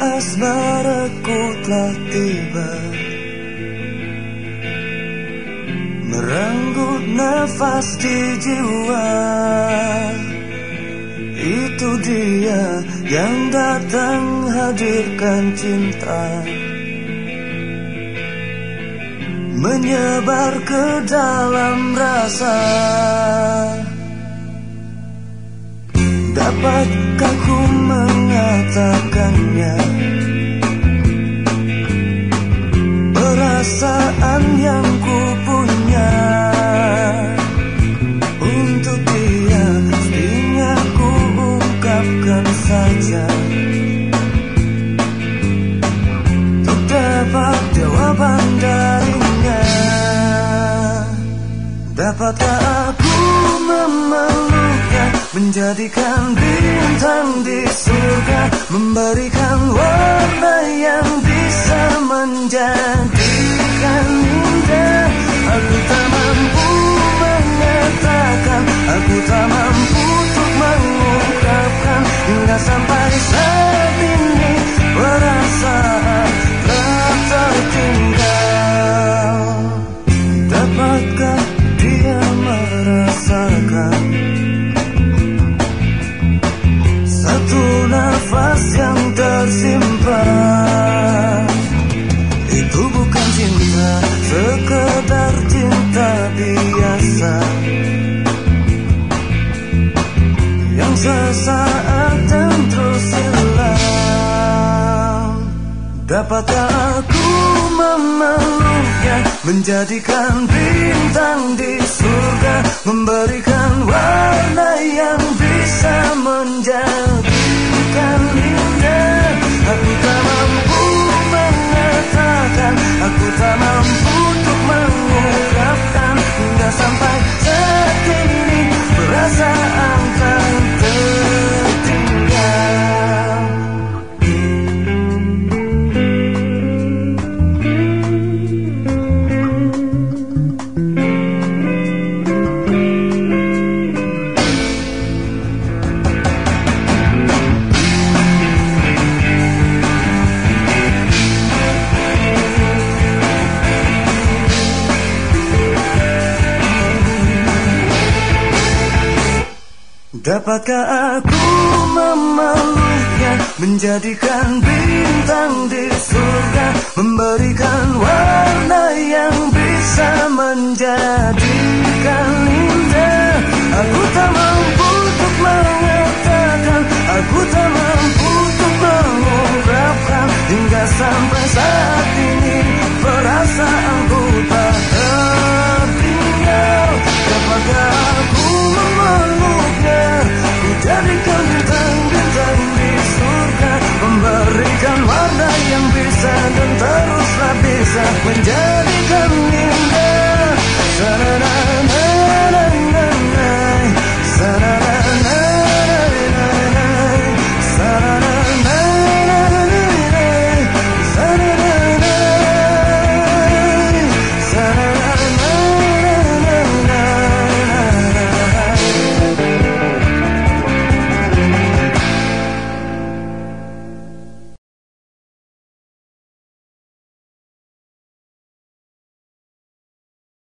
asmaraku telah tiba. Merenggut nafas di jiwa. Itu dia yang datang hadirkan cinta. Menyebar ke dalam rasa. Dapatkah ku mengatakannya jawaban darinya Dapatkah aku memeluknya Menjadikan bintang di surga Memberikan warna yang bisa menjadikan indah? Aku tak mampu mengatakan Aku tak mampu untuk mengungkapkan Hingga sampai sesaat dan terus hilang Dapatkah aku memeluknya Menjadikan bintang di surga Memberikan warna yang bisa menjadikan indah? Aku tak mampu mengatakan Aku tak mampu Dapatkah aku memeluknya Menjadikan bintang di surga Memberikan warna